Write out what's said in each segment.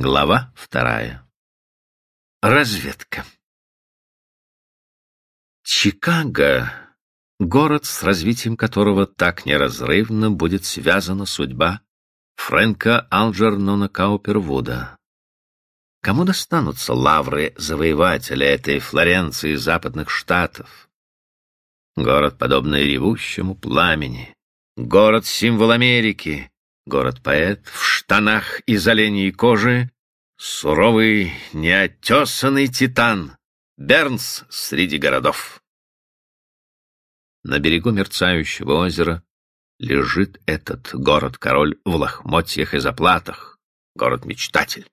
Глава вторая. Разведка. Чикаго — город, с развитием которого так неразрывно будет связана судьба Фрэнка Алджернона Каупервуда. Кому достанутся лавры завоевателя этой Флоренции западных штатов? Город, подобный ревущему пламени. Город — символ Америки. Город-поэт в штанах из оленей кожи. Суровый, неотесанный титан. Бернс среди городов. На берегу мерцающего озера лежит этот город-король в лохмотьях и заплатах. Город-мечтатель.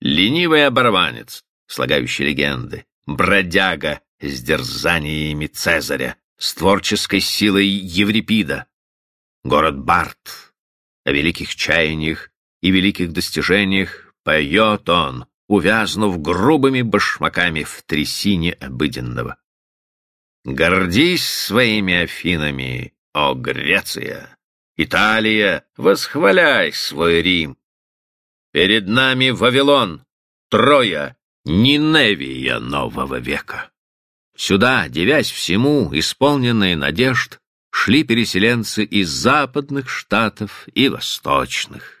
Ленивый оборванец, слагающий легенды. Бродяга с дерзаниями Цезаря, с творческой силой Еврипида. Город Барт. О великих чаяниях и великих достижениях поет он, увязнув грубыми башмаками в трясине обыденного. Гордись своими Афинами, о Греция! Италия, восхваляй свой Рим! Перед нами Вавилон, Троя, Ниневия нового века. Сюда, девясь всему, исполненные надежд, шли переселенцы из западных штатов и восточных.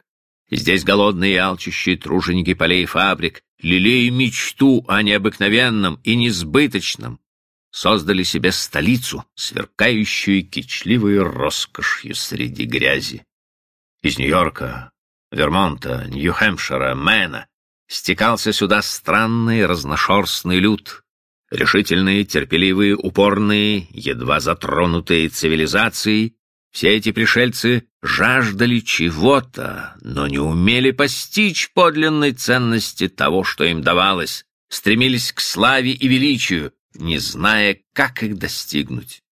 Здесь голодные и алчущие труженики полей и фабрик, лелея мечту о необыкновенном и несбыточном, создали себе столицу, сверкающую кичливой роскошью среди грязи. Из Нью-Йорка, Вермонта, Нью-Хэмпшира, Мэна стекался сюда странный разношерстный люд, решительные, терпеливые, упорные, едва затронутые цивилизацией, все эти пришельцы жаждали чего-то, но не умели постичь подлинной ценности того, что им давалось, стремились к славе и величию, не зная, как их достигнуть.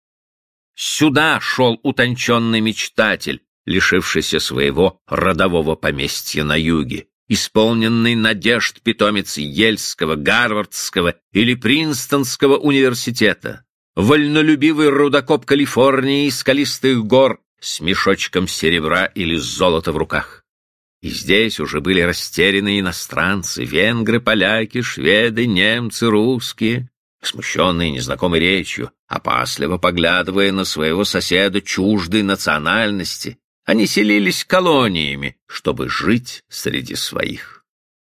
Сюда шел утонченный мечтатель, лишившийся своего родового поместья на юге, исполненный надежд питомец Ельского, Гарвардского или Принстонского университета, вольнолюбивый рудокоп Калифорнии и скалистых гор с мешочком серебра или золота в руках. И здесь уже были растерянные иностранцы, венгры, поляки, шведы, немцы, русские, смущенные незнакомой речью, опасливо поглядывая на своего соседа чуждой национальности, они селились колониями, чтобы жить среди своих.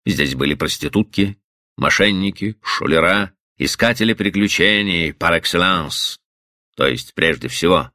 Здесь были проститутки, мошенники, шулера, искатели приключений par excellence, то есть прежде всего.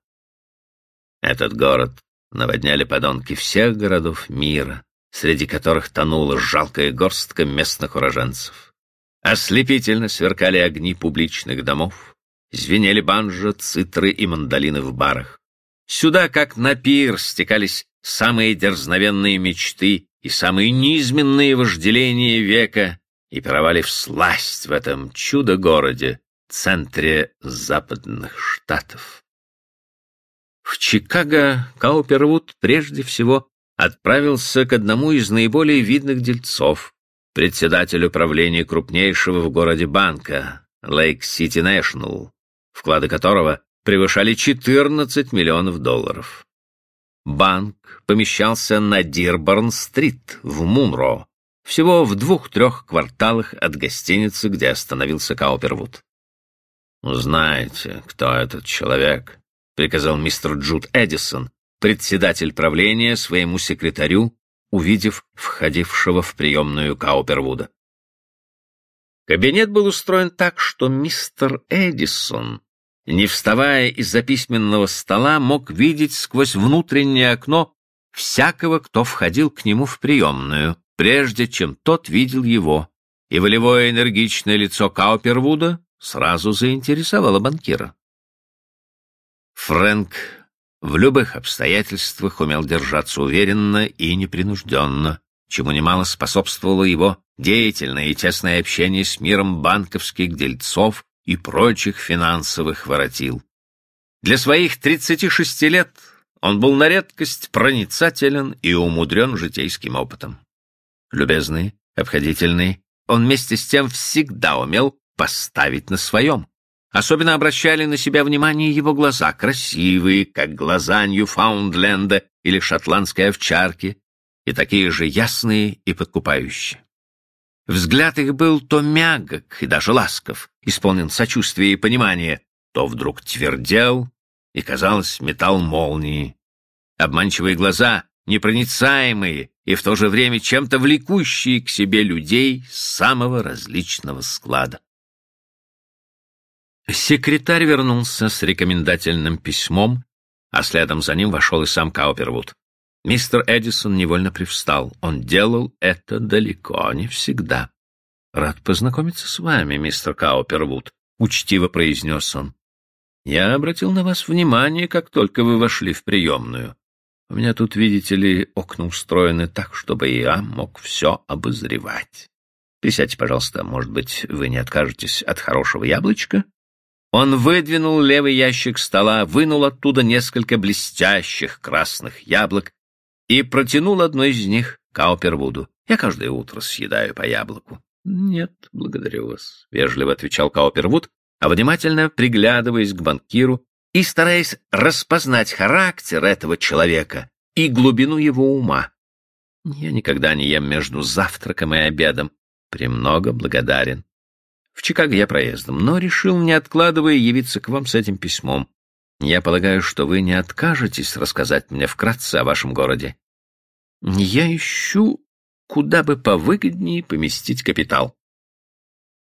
Этот город наводняли подонки всех городов мира, среди которых тонула жалкая горстка местных уроженцев. Ослепительно сверкали огни публичных домов, звенели банджо, цитры и мандолины в барах. Сюда, как на пир, стекались самые дерзновенные мечты и самые низменные вожделения века и пировали в сласть в этом чудо-городе, центре западных штатов. В Чикаго Каупервуд прежде всего отправился к одному из наиболее видных дельцов, председателю правления крупнейшего в городе банка, Lake City National, вклады которого превышали 14 миллионов долларов. Банк помещался на Дирборн-стрит в Мунро, всего в двух-трех кварталах от гостиницы, где остановился Каупервуд. «Узнаете, кто этот человек?» — приказал мистер Джуд Эдисон, председатель правления, своему секретарю, увидев входившего в приемную Каупервуда. Кабинет был устроен так, что мистер Эдисон не вставая из-за письменного стола, мог видеть сквозь внутреннее окно всякого, кто входил к нему в приемную, прежде чем тот видел его, и волевое энергичное лицо Каупервуда сразу заинтересовало банкира. Фрэнк в любых обстоятельствах умел держаться уверенно и непринужденно, чему немало способствовало его деятельное и тесное общение с миром банковских дельцов и прочих финансовых воротил. Для своих 36 лет он был на редкость проницателен и умудрен житейским опытом. Любезный, обходительный, он вместе с тем всегда умел поставить на своем. Особенно обращали на себя внимание его глаза, красивые, как глаза Ньюфаундленда или шотландской овчарки, и такие же ясные и подкупающие. Взгляд их был то мягок и даже ласков, исполнен сочувствия и понимания, то вдруг твердел и, казалось, метал молнии. Обманчивые глаза, непроницаемые и в то же время чем-то влекущие к себе людей самого различного склада. Секретарь вернулся с рекомендательным письмом, а следом за ним вошел и сам Каупервуд. Мистер Эдисон невольно привстал. Он делал это далеко не всегда. «Рад познакомиться с вами, мистер Каупервуд», — учтиво произнес он. «Я обратил на вас внимание, как только вы вошли в приемную. У меня тут, видите ли, окна устроены так, чтобы я мог все обозревать. Присядьте, пожалуйста, может быть, вы не откажетесь от хорошего яблочка?» Он выдвинул левый ящик стола, вынул оттуда несколько блестящих красных яблок и протянул одно из них Каупервуду. «Я каждое утро съедаю по яблоку». «Нет, благодарю вас», — вежливо отвечал Каупервуд, а внимательно приглядываясь к банкиру и стараясь распознать характер этого человека и глубину его ума. «Я никогда не ем между завтраком и обедом. Премного благодарен. В Чикаго я проездом, но решил, не откладывая, явиться к вам с этим письмом. Я полагаю, что вы не откажетесь рассказать мне вкратце о вашем городе. Я ищу, куда бы повыгоднее поместить капитал.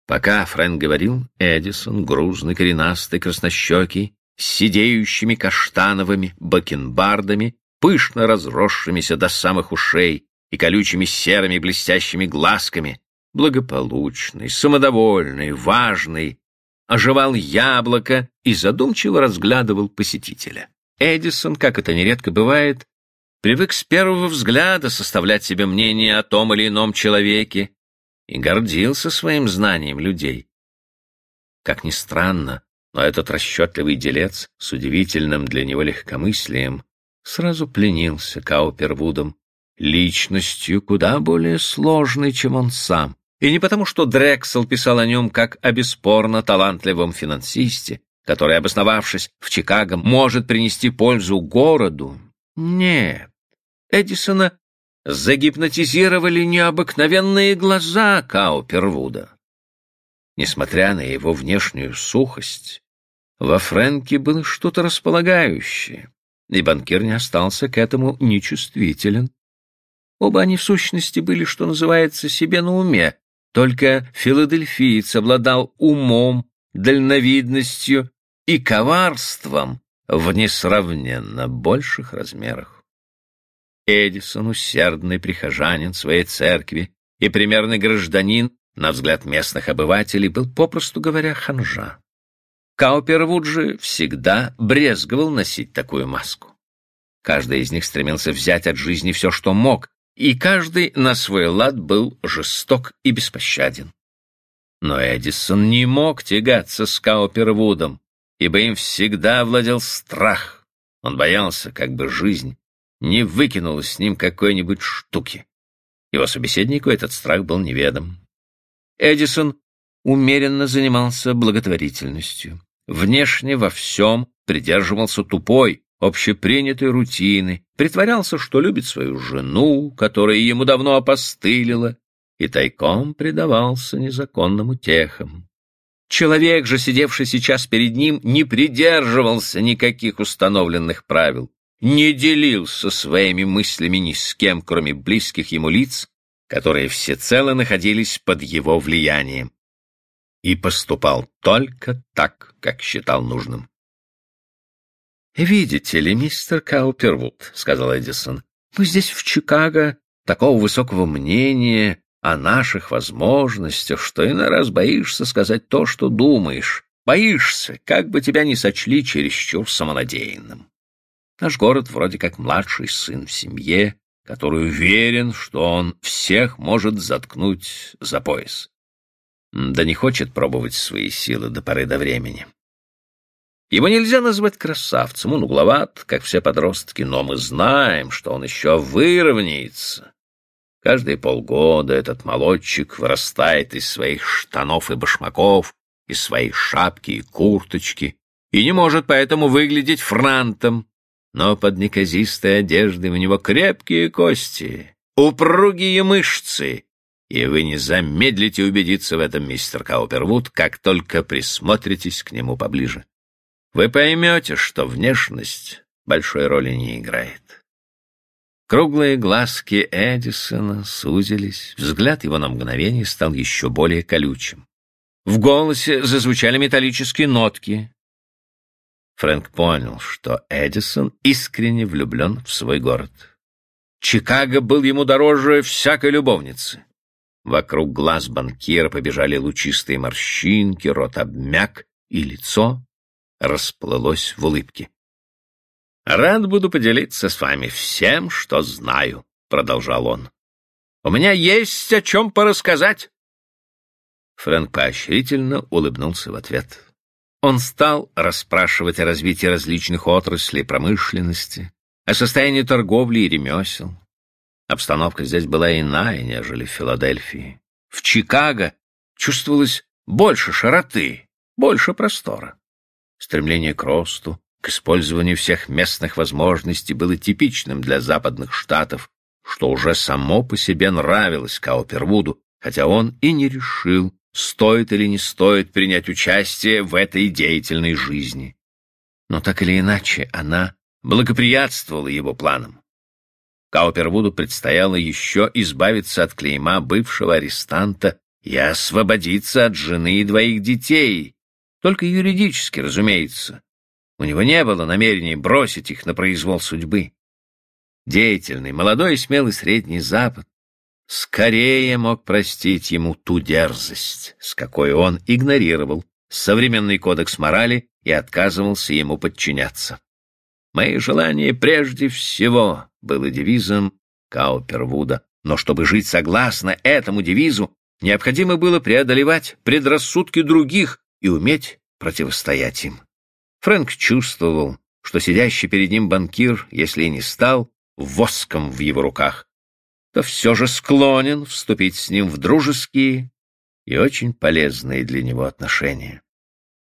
Пока Фрэнк говорил, Эдисон, грузный, коренастый, краснощекий, с сидеющими каштановыми бакенбардами, пышно разросшимися до самых ушей и колючими серыми блестящими глазками, благополучный, самодовольный, важный, оживал яблоко и задумчиво разглядывал посетителя. Эдисон, как это нередко бывает, привык с первого взгляда составлять себе мнение о том или ином человеке и гордился своим знанием людей. Как ни странно, но этот расчетливый делец с удивительным для него легкомыслием сразу пленился Каупервудом, личностью куда более сложной, чем он сам. И не потому, что Дрексел писал о нем как о бесспорно талантливом финансисте, который, обосновавшись в Чикаго, может принести пользу городу. Нет, Эдисона загипнотизировали необыкновенные глаза Каупервуда. Несмотря на его внешнюю сухость, во Фрэнке было что-то располагающее, и банкир не остался к этому нечувствителен. Оба они в сущности были, что называется, себе на уме, только филадельфиец обладал умом, дальновидностью и коварством в несравненно больших размерах. Эдисон, усердный прихожанин своей церкви и примерный гражданин, на взгляд местных обывателей, был, попросту говоря, ханжа. Каупервуд же всегда брезговал носить такую маску. Каждый из них стремился взять от жизни все, что мог, и каждый на свой лад был жесток и беспощаден. Но Эдисон не мог тягаться с Каупервудом, ибо им всегда владел страх. Он боялся, как бы жизнь не выкинула с ним какой-нибудь штуки. Его собеседнику этот страх был неведом. Эдисон умеренно занимался благотворительностью. Внешне во всем придерживался тупой, общепринятой рутины, притворялся, что любит свою жену, которая ему давно опостылила, и тайком предавался незаконным утехам. Человек же, сидевший сейчас перед ним, не придерживался никаких установленных правил, не делился своими мыслями ни с кем, кроме близких ему лиц, которые всецело находились под его влиянием, и поступал только так, как считал нужным. «Видите ли, мистер Каупервуд», — сказал Эдисон, — «мы здесь, в Чикаго, такого высокого мнения о наших возможностях, что иной раз боишься сказать то, что думаешь. Боишься, как бы тебя не сочли чересчур самонадеянным. Наш город вроде как младший сын в семье, который уверен, что он всех может заткнуть за пояс. Да не хочет пробовать свои силы до поры до времени. Его нельзя назвать красавцем, он угловат, как все подростки, но мы знаем, что он еще выровняется. Каждые полгода этот молодчик вырастает из своих штанов и башмаков, из своей шапки и курточки, и не может поэтому выглядеть франтом, но под неказистой одеждой у него крепкие кости, упругие мышцы, и вы не замедлите убедиться в этом, мистер Каупервуд, как только присмотритесь к нему поближе. Вы поймете, что внешность большой роли не играет. Круглые глазки Эдисона сузились, взгляд его на мгновение стал еще более колючим. В голосе зазвучали металлические нотки. Фрэнк понял, что Эдисон искренне влюблен в свой город. Чикаго был ему дороже всякой любовницы. Вокруг глаз банкира побежали лучистые морщинки, рот обмяк, и лицо расплылось в улыбке. «Рад буду поделиться с вами всем, что знаю», — продолжал он. «У меня есть о чем порассказать». Фрэнк поощрительно улыбнулся в ответ. Он стал расспрашивать о развитии различных отраслей промышленности, о состоянии торговли и ремесел. Обстановка здесь была иная, нежели в Филадельфии. В Чикаго чувствовалось больше широты, больше простора. Стремление к росту, к использованию всех местных возможностей было типичным для западных штатов, что уже само по себе нравилось Каупервуду, хотя он и не решил, стоит или не стоит принять участие в этой деятельной жизни. Но так или иначе она благоприятствовала его планам. Каупервуду предстояло еще избавиться от клейма бывшего арестанта и освободиться от жены и двоих детей, только юридически, разумеется, у него не было намерения бросить их на произвол судьбы. Деятельный, молодой и смелый Средний Запад скорее мог простить ему ту дерзость, с какой он игнорировал современный кодекс морали и отказывался ему подчиняться. «Мои желания прежде всего» было девизом Каупервуда, но чтобы жить согласно этому девизу, необходимо было преодолевать предрассудки других и уметь противостоять им. Фрэнк чувствовал, что сидящий перед ним банкир, если и не стал воском в его руках, то все же склонен вступить с ним в дружеские и очень полезные для него отношения.